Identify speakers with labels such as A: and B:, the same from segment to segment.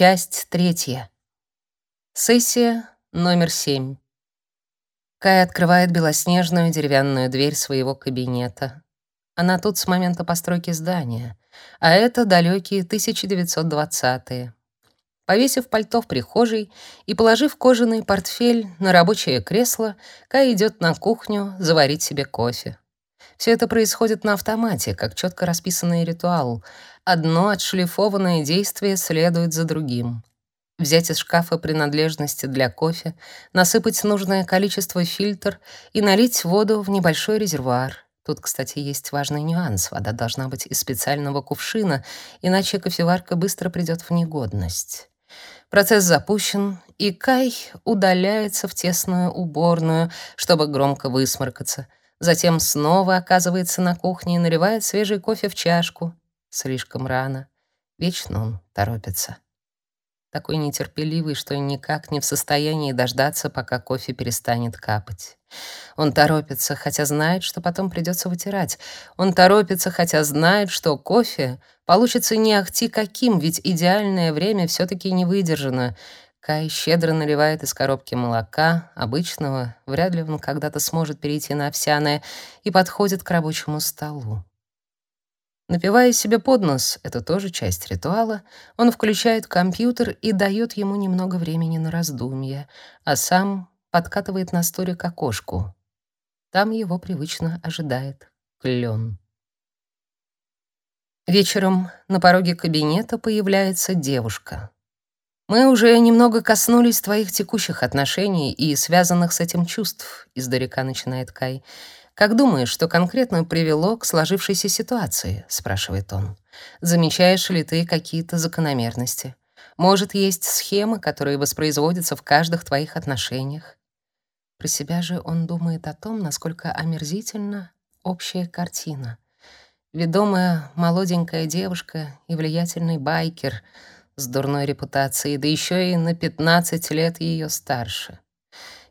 A: Часть третья. Сессия номер семь. Кай открывает белоснежную деревянную дверь своего кабинета. Она тут с момента постройки здания, а это далекие 1920-е. Повесив пальто в прихожей и положив кожаный портфель на рабочее кресло, Кай идет на кухню заварить себе кофе. Все это происходит на автомате, как четко расписанный ритуал. Одно отшлифованное действие следует за другим взять из шкафа принадлежности для кофе, насыпать нужное количество фильтр и налить воду в небольшой резервуар. Тут, кстати, есть важный нюанс. Вода должна быть из специального кувшина, иначе кофеварка быстро придет в негодность. Процесс запущен, и Кай удаляется в тесную уборную, чтобы громко высморкаться. Затем снова оказывается на кухне и наливает свежий кофе в чашку. Слишком рано. Вечно он торопится такой нетерпеливый, что никак не в состоянии дождаться, пока кофе перестанет капать. Он торопится, хотя знает, что потом придется вытирать. Он торопится, хотя знает, что кофе получится не ахти каким, ведь идеальное время все таки не выдержано. Кай щедро наливает из коробки молока, обычного, вряд ли он когда-то сможет перейти на овсяное, и подходит к рабочему столу. Напивая себе под нос, это тоже часть ритуала, он включает компьютер и дает ему немного времени на раздумье, а сам подкатывает на столик к окошку. Там его привычно ожидает клен. Вечером на пороге кабинета появляется девушка. Мы уже немного коснулись твоих текущих отношений и связанных с этим чувств, издалека начинает Кай. «Как думаешь, что конкретно привело к сложившейся ситуации?» — спрашивает он. «Замечаешь ли ты какие-то закономерности? Может, есть схемы, которые воспроизводятся в каждых твоих отношениях?» Про себя же он думает о том, насколько омерзительна общая картина. Ведомая молоденькая девушка и влиятельный байкер с дурной репутацией, да еще и на 15 лет ее старше.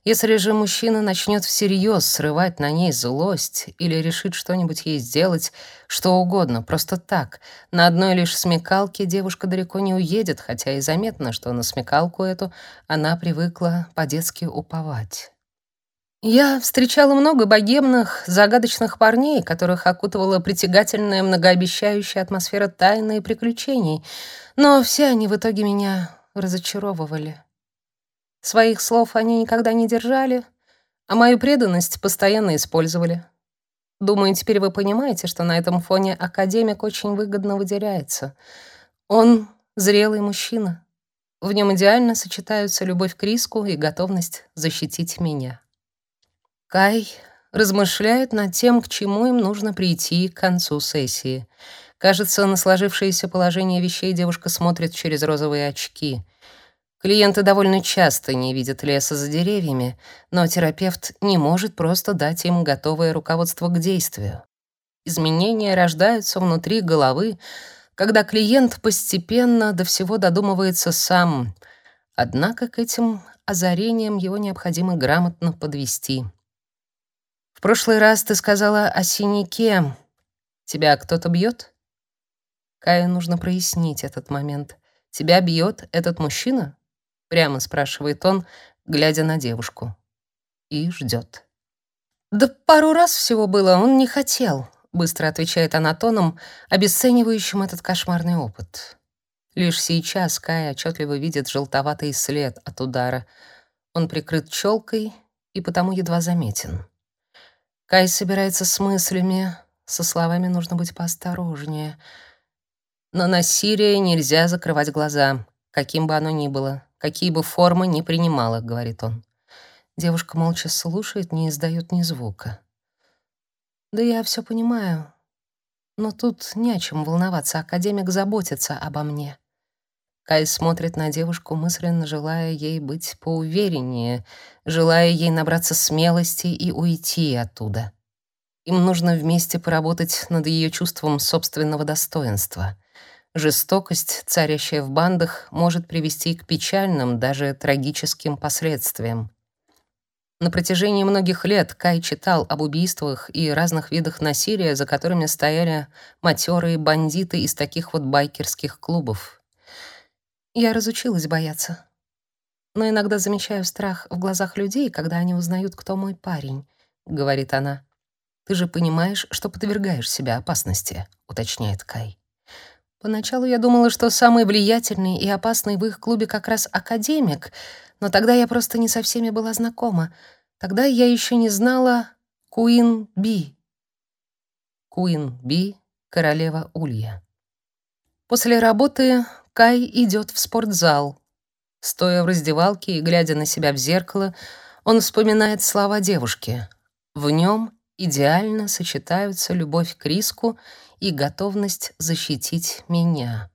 A: Если же мужчина начнет всерьез срывать на ней злость или решит что-нибудь ей сделать, что угодно, просто так, на одной лишь смекалке девушка далеко не уедет, хотя и заметно, что на смекалку эту она привыкла по-детски уповать. Я встречала много богемных, загадочных парней, которых окутывала притягательная, многообещающая атмосфера тайны и приключений, но все они в итоге меня разочаровывали. Своих слов они никогда не держали, а мою преданность постоянно использовали. Думаю, теперь вы понимаете, что на этом фоне академик очень выгодно выделяется. Он зрелый мужчина. В нем идеально сочетаются любовь к риску и готовность защитить меня. Кай размышляет над тем, к чему им нужно прийти к концу сессии. Кажется, на сложившееся положение вещей девушка смотрит через розовые очки — Клиенты довольно часто не видят леса за деревьями, но терапевт не может просто дать им готовое руководство к действию. Изменения рождаются внутри головы, когда клиент постепенно до всего додумывается сам. Однако к этим озарениям его необходимо грамотно подвести. В прошлый раз ты сказала о синяке. Тебя кто-то бьет? Кае нужно прояснить этот момент. Тебя бьет этот мужчина? Прямо спрашивает он, глядя на девушку. И ждет. Да пару раз всего было, он не хотел, быстро отвечает она тоном, обесценивающим этот кошмарный опыт. Лишь сейчас Кай отчетливо видит желтоватый след от удара. Он прикрыт челкой и потому едва заметен. Кай собирается с мыслями, со словами нужно быть поосторожнее. Но на Сирия нельзя закрывать глаза, каким бы оно ни было какие бы формы ни принимала, говорит он. Девушка молча слушает, не издает ни звука. Да я все понимаю, но тут не о чем волноваться, академик заботится обо мне. Кай смотрит на девушку, мысленно желая ей быть поувереннее, желая ей набраться смелости и уйти оттуда. Им нужно вместе поработать над ее чувством собственного достоинства — Жестокость, царящая в бандах, может привести к печальным, даже трагическим последствиям. На протяжении многих лет Кай читал об убийствах и разных видах насилия, за которыми стояли матерые бандиты из таких вот байкерских клубов. Я разучилась бояться. Но иногда замечаю страх в глазах людей, когда они узнают, кто мой парень, говорит она. Ты же понимаешь, что подвергаешь себя опасности, уточняет Кай. Поначалу я думала, что самый влиятельный и опасный в их клубе как раз академик, но тогда я просто не со всеми была знакома. Тогда я еще не знала Куин Би. Куин Би — королева Улья. После работы Кай идет в спортзал. Стоя в раздевалке и глядя на себя в зеркало, он вспоминает слова девушки. В нем идеально сочетаются любовь к риску и готовность защитить меня.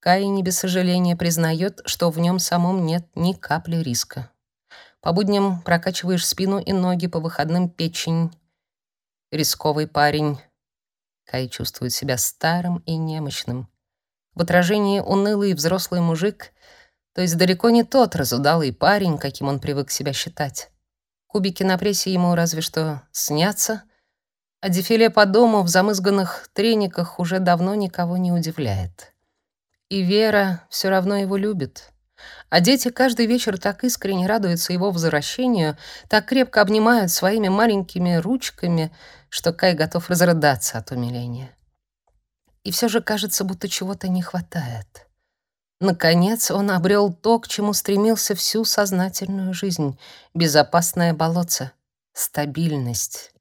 A: Кай не без сожаления признает, что в нем самом нет ни капли риска. По будням прокачиваешь спину и ноги, по выходным — печень. Рисковый парень. Кай чувствует себя старым и немощным. В отражении унылый взрослый мужик, то есть далеко не тот разудалый парень, каким он привык себя считать. Кубики на прессе ему разве что снятся, а дефиле по дому в замызганных трениках уже давно никого не удивляет. И Вера все равно его любит. А дети каждый вечер так искренне радуются его возвращению, так крепко обнимают своими маленькими ручками, что Кай готов разрыдаться от умиления. И все же кажется, будто чего-то не хватает. Наконец он обрел то, к чему стремился всю сознательную жизнь — безопасное болотце, стабильность.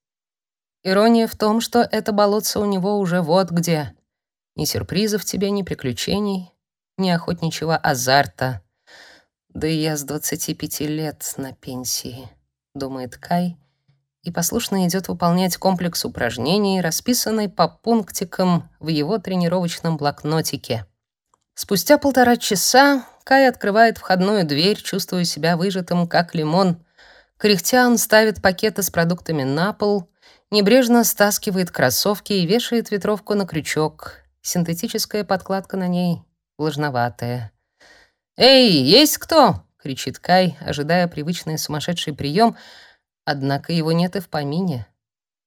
A: Ирония в том, что это болотце у него уже вот где. Ни сюрпризов тебе, ни приключений, ни охотничьего азарта. Да и я с 25 лет на пенсии, думает Кай — и послушно идет выполнять комплекс упражнений, расписанный по пунктикам в его тренировочном блокнотике. Спустя полтора часа Кай открывает входную дверь, чувствуя себя выжатым, как лимон. Кряхтя он ставит пакеты с продуктами на пол, небрежно стаскивает кроссовки и вешает ветровку на крючок. Синтетическая подкладка на ней влажноватая. «Эй, есть кто?» — кричит Кай, ожидая привычный сумасшедший прием — Однако его нет и в помине.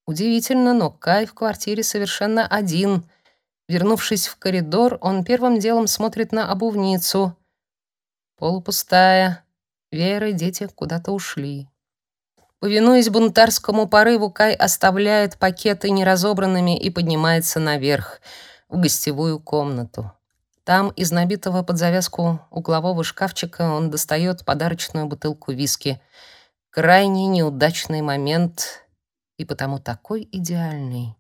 A: Удивительно, но Кай в квартире совершенно один. Вернувшись в коридор, он первым делом смотрит на обувницу. Полупустая. Вера и дети куда-то ушли. Повинуясь бунтарскому порыву, Кай оставляет пакеты неразобранными и поднимается наверх, в гостевую комнату. Там из набитого под завязку углового шкафчика он достает подарочную бутылку виски — Крайне неудачный момент и потому такой идеальный.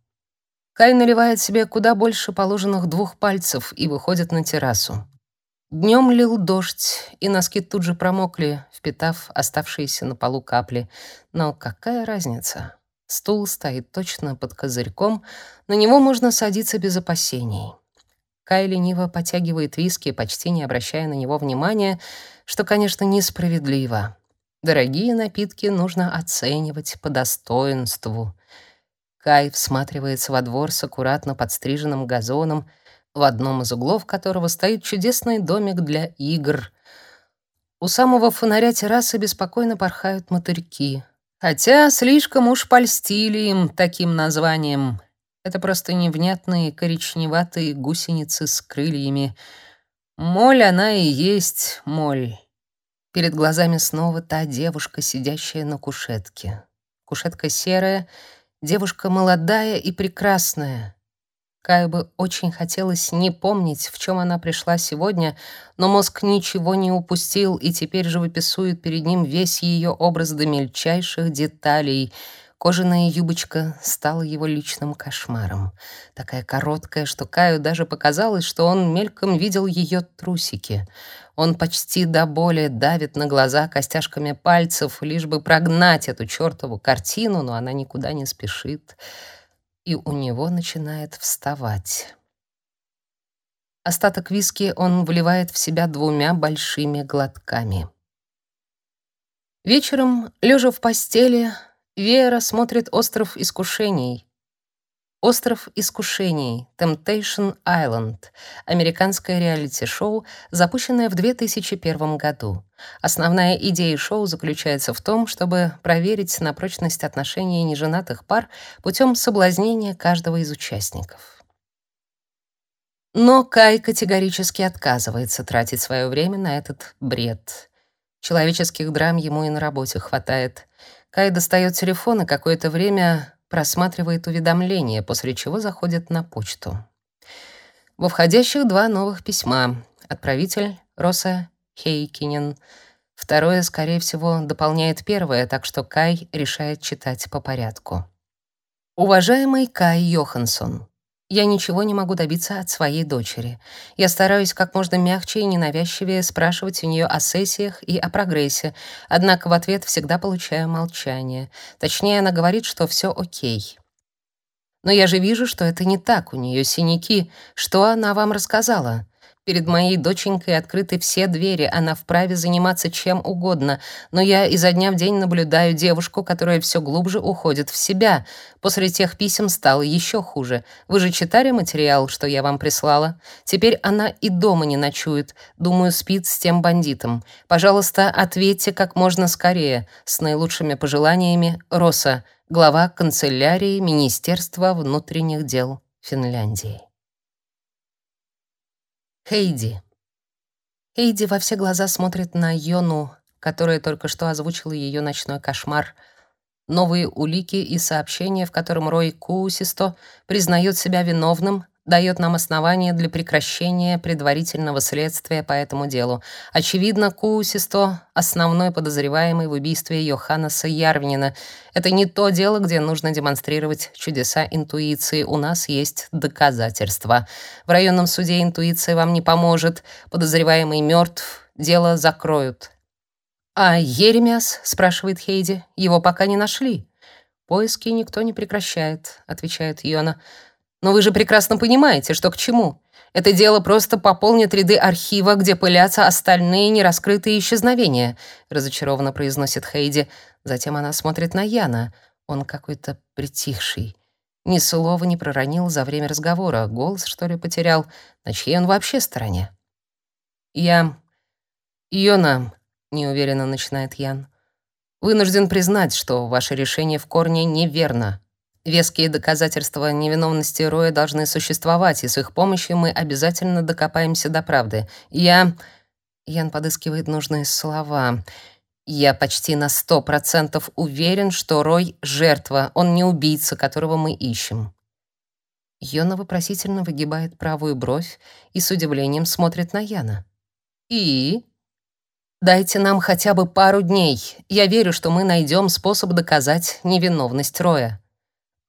A: Кай наливает себе куда больше положенных двух пальцев и выходит на террасу. Днем лил дождь, и носки тут же промокли, впитав оставшиеся на полу капли. Но какая разница? Стул стоит точно под козырьком, на него можно садиться без опасений. Кай лениво потягивает виски, почти не обращая на него внимания, что, конечно, несправедливо. Дорогие напитки нужно оценивать по достоинству. Кай всматривается во двор с аккуратно подстриженным газоном, в одном из углов которого стоит чудесный домик для игр. У самого фонаря террасы беспокойно порхают мотыльки. Хотя слишком уж польстили им таким названием. Это просто невнятные коричневатые гусеницы с крыльями. Моль она и есть моль. Перед глазами снова та девушка, сидящая на кушетке. Кушетка серая, девушка молодая и прекрасная. Каю бы очень хотелось не помнить, в чем она пришла сегодня, но мозг ничего не упустил и теперь же выписывает перед ним весь ее образ до мельчайших деталей — Кожаная юбочка стала его личным кошмаром. Такая короткая, что Каю даже показалось, что он мельком видел ее трусики. Он почти до боли давит на глаза костяшками пальцев, лишь бы прогнать эту чертову картину, но она никуда не спешит, и у него начинает вставать. Остаток виски он вливает в себя двумя большими глотками. Вечером, лежа в постели, Вера смотрит «Остров искушений». «Остров искушений» Temptation Island — американское реалити-шоу, запущенное в 2001 году. Основная идея шоу заключается в том, чтобы проверить на прочность отношений неженатых пар путем соблазнения каждого из участников. Но Кай категорически отказывается тратить свое время на этот бред. Человеческих драм ему и на работе хватает. Кай достает телефон и какое-то время просматривает уведомления, после чего заходит на почту. Во входящих два новых письма. Отправитель Роса Хейкинен. Второе, скорее всего, дополняет первое, так что Кай решает читать по порядку. Уважаемый Кай Йоханссон, я ничего не могу добиться от своей дочери. Я стараюсь как можно мягче и ненавязчивее спрашивать у нее о сессиях и о прогрессе, однако в ответ всегда получаю молчание. Точнее, она говорит, что все окей. Но я же вижу, что это не так, у нее синяки. Что она вам рассказала? Перед моей доченькой открыты все двери, она вправе заниматься чем угодно, но я изо дня в день наблюдаю девушку, которая все глубже уходит в себя. После тех писем стало еще хуже. Вы же читали материал, что я вам прислала? Теперь она и дома не ночует. Думаю, спит с тем бандитом. Пожалуйста, ответьте как можно скорее. С наилучшими пожеланиями, Роса, глава канцелярии Министерства внутренних дел Финляндии. Хейди. Хейди во все глаза смотрит на Йону, которая только что озвучила ее ночной кошмар. Новые улики и сообщения, в котором Рой Куусисто признает себя виновным, дает нам основания для прекращения предварительного следствия по этому делу. Очевидно, Куусисто — основной подозреваемый в убийстве Йоханнеса Ярвнина. Это не то дело, где нужно демонстрировать чудеса интуиции. У нас есть доказательства. В районном суде интуиция вам не поможет. Подозреваемый мертв, дело закроют. «А Еремиас?» — спрашивает Хейди. «Его пока не нашли». «Поиски никто не прекращает», — отвечает Йона. Но вы же прекрасно понимаете, что к чему. Это дело просто пополнит ряды архива, где пылятся остальные нераскрытые исчезновения, разочарованно произносит Хейди. Затем она смотрит на Яна. Он какой-то притихший. Ни слова не проронил за время разговора. Голос, что ли, потерял? На чьей он вообще стороне? Я... Йона, неуверенно начинает Ян. Вынужден признать, что ваше решение в корне неверно. Веские доказательства невиновности Роя должны существовать, и с их помощью мы обязательно докопаемся до правды. Я... Ян подыскивает нужные слова. Я почти на сто процентов уверен, что Рой — жертва, он не убийца, которого мы ищем. Йона вопросительно выгибает правую бровь и с удивлением смотрит на Яна. «И?» «Дайте нам хотя бы пару дней. Я верю, что мы найдем способ доказать невиновность Роя».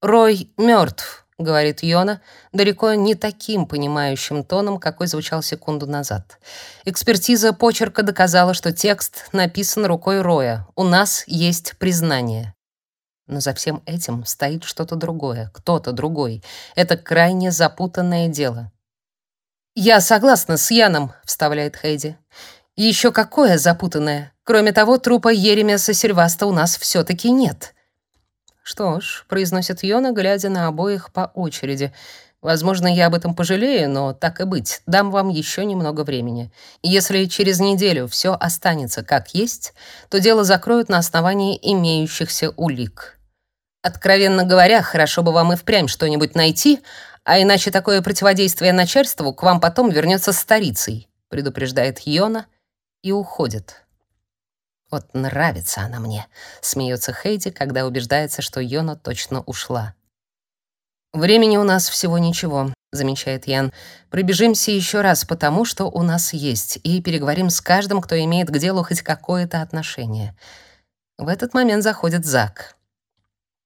A: «Рой мертв», — говорит Йона, далеко не таким понимающим тоном, какой звучал секунду назад. Экспертиза почерка доказала, что текст написан рукой Роя. У нас есть признание. Но за всем этим стоит что-то другое, кто-то другой. Это крайне запутанное дело. «Я согласна с Яном», — вставляет Хейди. «Еще какое запутанное? Кроме того, трупа Еремеса Сильваста у нас все-таки нет». «Что ж», — произносит Йона, глядя на обоих по очереди. «Возможно, я об этом пожалею, но так и быть, дам вам еще немного времени. Если через неделю все останется как есть, то дело закроют на основании имеющихся улик. Откровенно говоря, хорошо бы вам и впрямь что-нибудь найти, а иначе такое противодействие начальству к вам потом вернется старицей», — предупреждает Йона и уходит. Вот нравится она мне, смеется Хейди, когда убеждается, что Йона точно ушла. Времени у нас всего ничего, замечает Ян. Пробежимся еще раз по тому, что у нас есть, и переговорим с каждым, кто имеет к делу хоть какое-то отношение. В этот момент заходит Зак.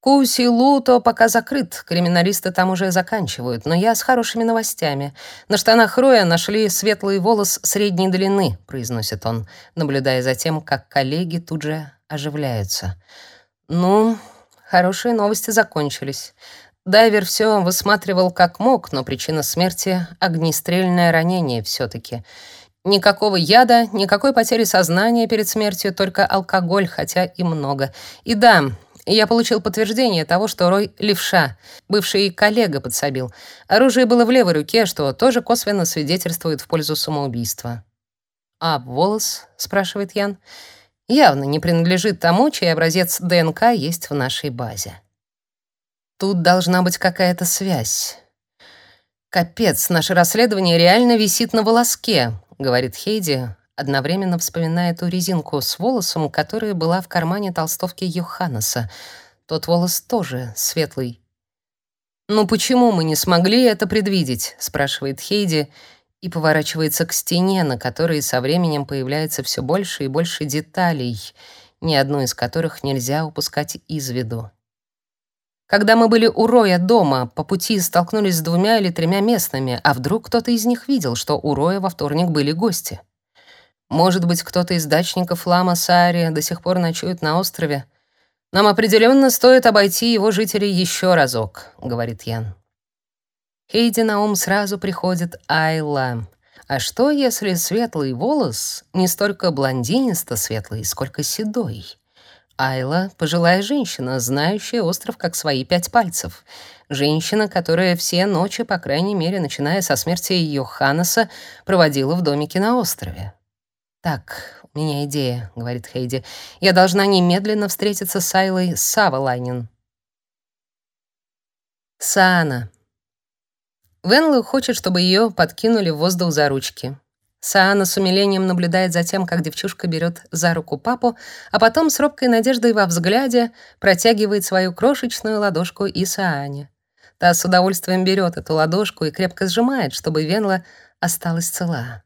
A: Куси-Луто пока закрыт, криминалисты там уже заканчивают, но я с хорошими новостями. На штанах Роя нашли светлый волос средней длины, произносит он, наблюдая за тем, как коллеги тут же оживляются. Ну, хорошие новости закончились. Дайвер все высматривал как мог, но причина смерти — огнестрельное ранение все таки Никакого яда, никакой потери сознания перед смертью, только алкоголь, хотя и много. И да, я получил подтверждение того, что Рой — левша, бывший коллега подсобил. Оружие было в левой руке, что тоже косвенно свидетельствует в пользу самоубийства. «А волос?» — спрашивает Ян. «Явно не принадлежит тому, чей образец ДНК есть в нашей базе». Тут должна быть какая-то связь. «Капец, наше расследование реально висит на волоске», — говорит Хейди, одновременно вспоминая ту резинку с волосом, которая была в кармане толстовки Йоханнеса. Тот волос тоже светлый. «Ну почему мы не смогли это предвидеть?» — спрашивает Хейди и поворачивается к стене, на которой со временем появляется все больше и больше деталей, ни одну из которых нельзя упускать из виду. Когда мы были у Роя дома, по пути столкнулись с двумя или тремя местными, а вдруг кто-то из них видел, что у Роя во вторник были гости. Может быть, кто-то из дачников Лама Саари до сих пор ночует на острове. Нам определенно стоит обойти его жителей еще разок, говорит Ян. Хейди на ум сразу приходит Айла. А что, если светлый волос не столько блондинисто-светлый, сколько седой? Айла — пожилая женщина, знающая остров как свои пять пальцев. Женщина, которая все ночи, по крайней мере, начиная со смерти Йоханнеса, проводила в домике на острове. «Так, у меня идея», — говорит Хейди. «Я должна немедленно встретиться с Айлой Савалайнин». Саана. Венлу хочет, чтобы ее подкинули в воздух за ручки. Саана с умилением наблюдает за тем, как девчушка берет за руку папу, а потом с робкой надеждой во взгляде протягивает свою крошечную ладошку и Саане. Та с удовольствием берет эту ладошку и крепко сжимает, чтобы Венла осталась цела.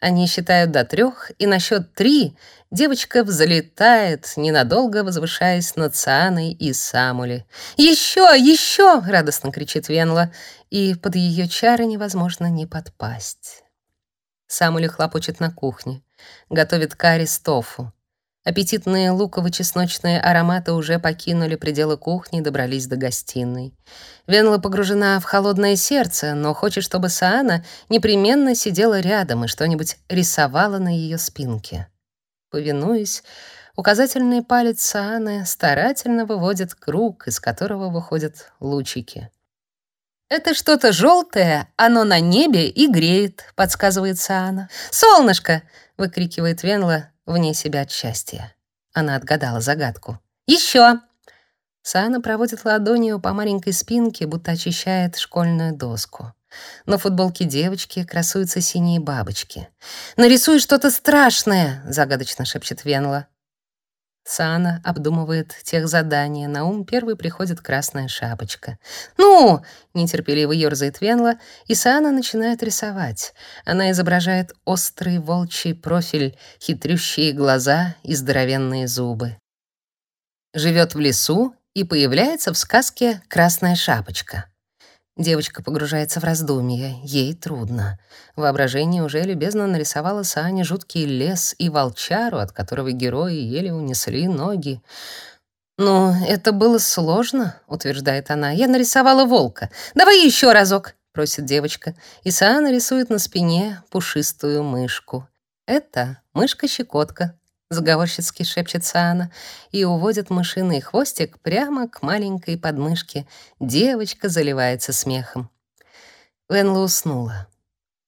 A: Они считают до трех, и на счет три девочка взлетает, ненадолго возвышаясь над Сааной и Самули. «Еще! Еще!» — радостно кричит Венла, и под ее чары невозможно не подпасть. Самули хлопочет на кухне, готовит карри с тофу. Аппетитные луково-чесночные ароматы уже покинули пределы кухни и добрались до гостиной. Венла погружена в холодное сердце, но хочет, чтобы Саана непременно сидела рядом и что-нибудь рисовала на ее спинке. Повинуясь, указательный палец Сааны старательно выводит круг, из которого выходят лучики. «Это что-то желтое, оно на небе и греет», — подсказывает Саана. «Солнышко!» — выкрикивает Венла вне себя от счастья. Она отгадала загадку. «Еще!» Саана проводит ладонью по маленькой спинке, будто очищает школьную доску. На футболке девочки красуются синие бабочки. «Нарисуй что-то страшное!» — загадочно шепчет Венла. Сана обдумывает тех задания. На ум первый приходит красная шапочка. «Ну!» — нетерпеливо ёрзает Венла, и Сана начинает рисовать. Она изображает острый волчий профиль, хитрющие глаза и здоровенные зубы. Живет в лесу и появляется в сказке «Красная шапочка». Девочка погружается в раздумья. Ей трудно. Воображение уже любезно нарисовало Сане жуткий лес и волчару, от которого герои еле унесли ноги. «Ну, это было сложно», — утверждает она. «Я нарисовала волка. Давай еще разок», — просит девочка. И Саана рисует на спине пушистую мышку. Это мышка-щекотка, заговорщицки шепчет Саана и уводит мышиный хвостик прямо к маленькой подмышке. Девочка заливается смехом. Венла уснула.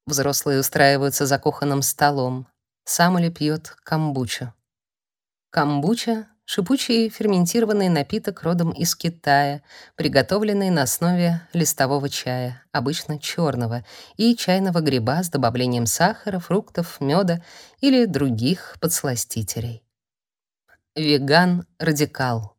A: Взрослые устраиваются за кухонным столом. Самули пьет камбучу. Камбуча шипучий ферментированный напиток родом из Китая, приготовленный на основе листового чая, обычно черного, и чайного гриба с добавлением сахара, фруктов, меда или других подсластителей. Веган-радикал.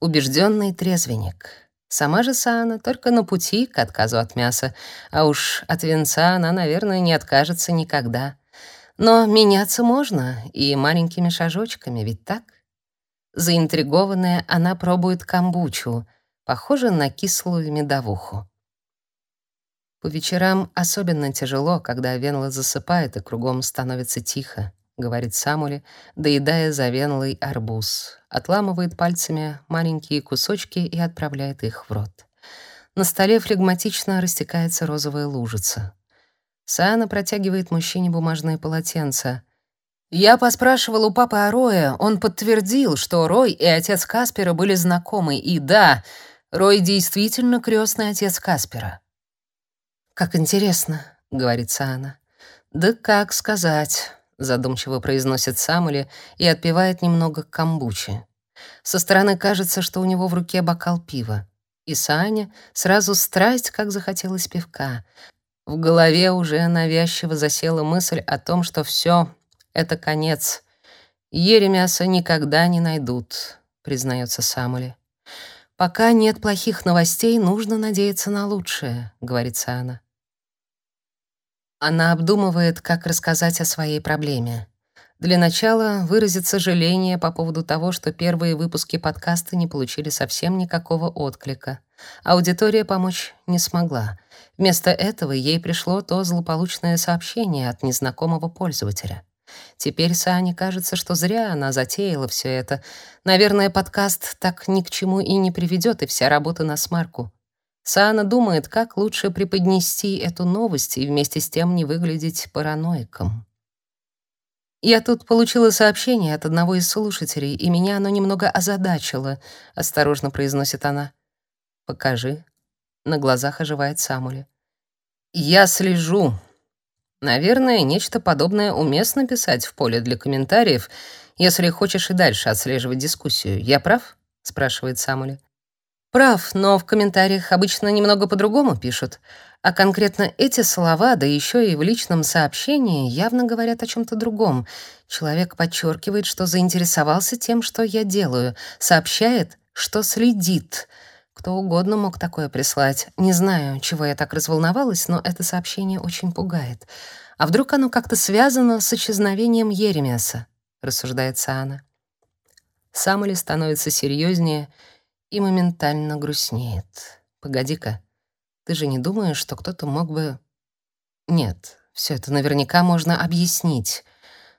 A: Убежденный трезвенник. Сама же Саана только на пути к отказу от мяса, а уж от венца она, наверное, не откажется никогда. Но меняться можно и маленькими шажочками, ведь так? Заинтригованная, она пробует камбучу, похоже на кислую медовуху. По вечерам особенно тяжело, когда Венла засыпает и кругом становится тихо, говорит Самули, доедая за Венлой арбуз, отламывает пальцами маленькие кусочки и отправляет их в рот. На столе флегматично растекается розовая лужица. Саана протягивает мужчине бумажное полотенце. Я поспрашивал у папы о Рое, он подтвердил, что Рой и отец Каспера были знакомы, и да, Рой действительно крестный отец Каспера. «Как интересно», — говорит Саана. «Да как сказать», — задумчиво произносит Самули и отпивает немного камбучи. Со стороны кажется, что у него в руке бокал пива. И Саня сразу страсть, как захотелось пивка. В голове уже навязчиво засела мысль о том, что все это конец. Еремяса никогда не найдут, признается Самули. Пока нет плохих новостей, нужно надеяться на лучшее, говорит Сана. Она обдумывает, как рассказать о своей проблеме. Для начала выразит сожаление по поводу того, что первые выпуски подкаста не получили совсем никакого отклика. Аудитория помочь не смогла. Вместо этого ей пришло то злополучное сообщение от незнакомого пользователя. Теперь Сане кажется, что зря она затеяла все это. Наверное, подкаст так ни к чему и не приведет, и вся работа на смарку. Саана думает, как лучше преподнести эту новость и вместе с тем не выглядеть параноиком. Я тут получила сообщение от одного из слушателей, и меня оно немного озадачило, осторожно произносит она. Покажи. На глазах оживает Самули. Я слежу. Наверное, нечто подобное уместно писать в поле для комментариев, если хочешь и дальше отслеживать дискуссию. Я прав? спрашивает Самули. Прав, но в комментариях обычно немного по-другому пишут. А конкретно эти слова, да еще и в личном сообщении, явно говорят о чем-то другом. Человек подчеркивает, что заинтересовался тем, что я делаю, сообщает, что следит. Кто угодно мог такое прислать. Не знаю, чего я так разволновалась, но это сообщение очень пугает. А вдруг оно как-то связано с исчезновением Еремеса? рассуждает Саана. Самуэль становится серьезнее и моментально грустнеет. Погоди-ка. Ты же не думаешь, что кто-то мог бы... Нет, все это наверняка можно объяснить.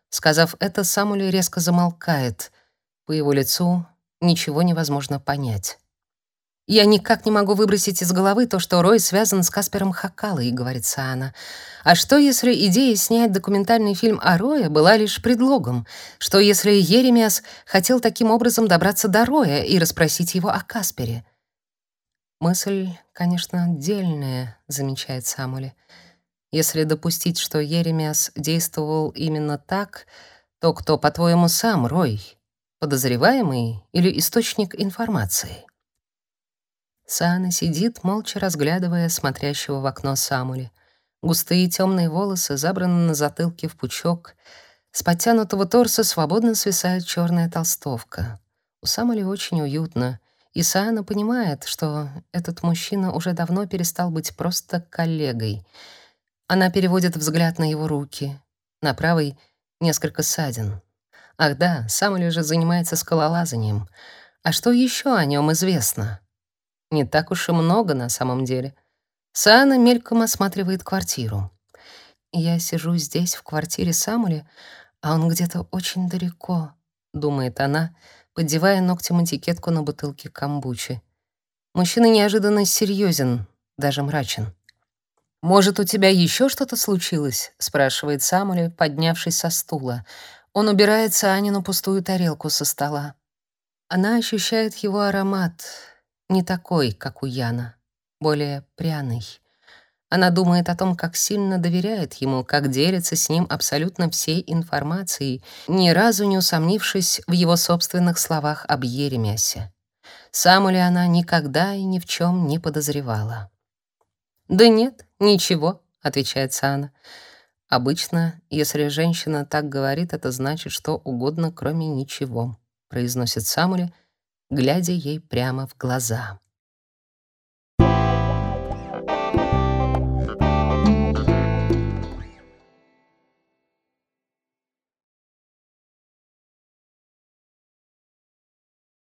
A: Сказав это, Самуэль резко замолкает. По его лицу ничего невозможно понять. «Я никак не могу выбросить из головы то, что Рой связан с Каспером Хакалой», — говорит Саана. «А что, если идея снять документальный фильм о Рое была лишь предлогом? Что, если Еремиас хотел таким образом добраться до Роя и расспросить его о Каспере? Мысль, конечно, отдельная, замечает Самули. Если допустить, что Еремиас действовал именно так, то кто, по-твоему, сам Рой? Подозреваемый или источник информации? Саана сидит, молча разглядывая смотрящего в окно Самули. Густые темные волосы забраны на затылке в пучок. С подтянутого торса свободно свисает черная толстовка. У Самули очень уютно — Исаана понимает, что этот мужчина уже давно перестал быть просто коллегой. Она переводит взгляд на его руки. На правой несколько ссадин. Ах да, сам же занимается скалолазанием. А что еще о нем известно? Не так уж и много на самом деле. Саана мельком осматривает квартиру. Я сижу здесь, в квартире Самули, а он где-то очень далеко, думает она, — поддевая ногтем этикетку на бутылке камбучи. Мужчина неожиданно серьезен, даже мрачен. «Может, у тебя еще что-то случилось?» — спрашивает Самуэль, поднявшись со стула. Он убирается Анину пустую тарелку со стола. Она ощущает его аромат, не такой, как у Яна, более пряный. Она думает о том, как сильно доверяет ему, как делится с ним абсолютно всей информацией, ни разу не усомнившись в его собственных словах об Еремясе. Саму ли она никогда и ни в чем не подозревала? «Да нет, ничего», — отвечает Сана. «Обычно, если женщина так говорит, это значит что угодно, кроме ничего», — произносит Самуля, глядя ей прямо в глаза.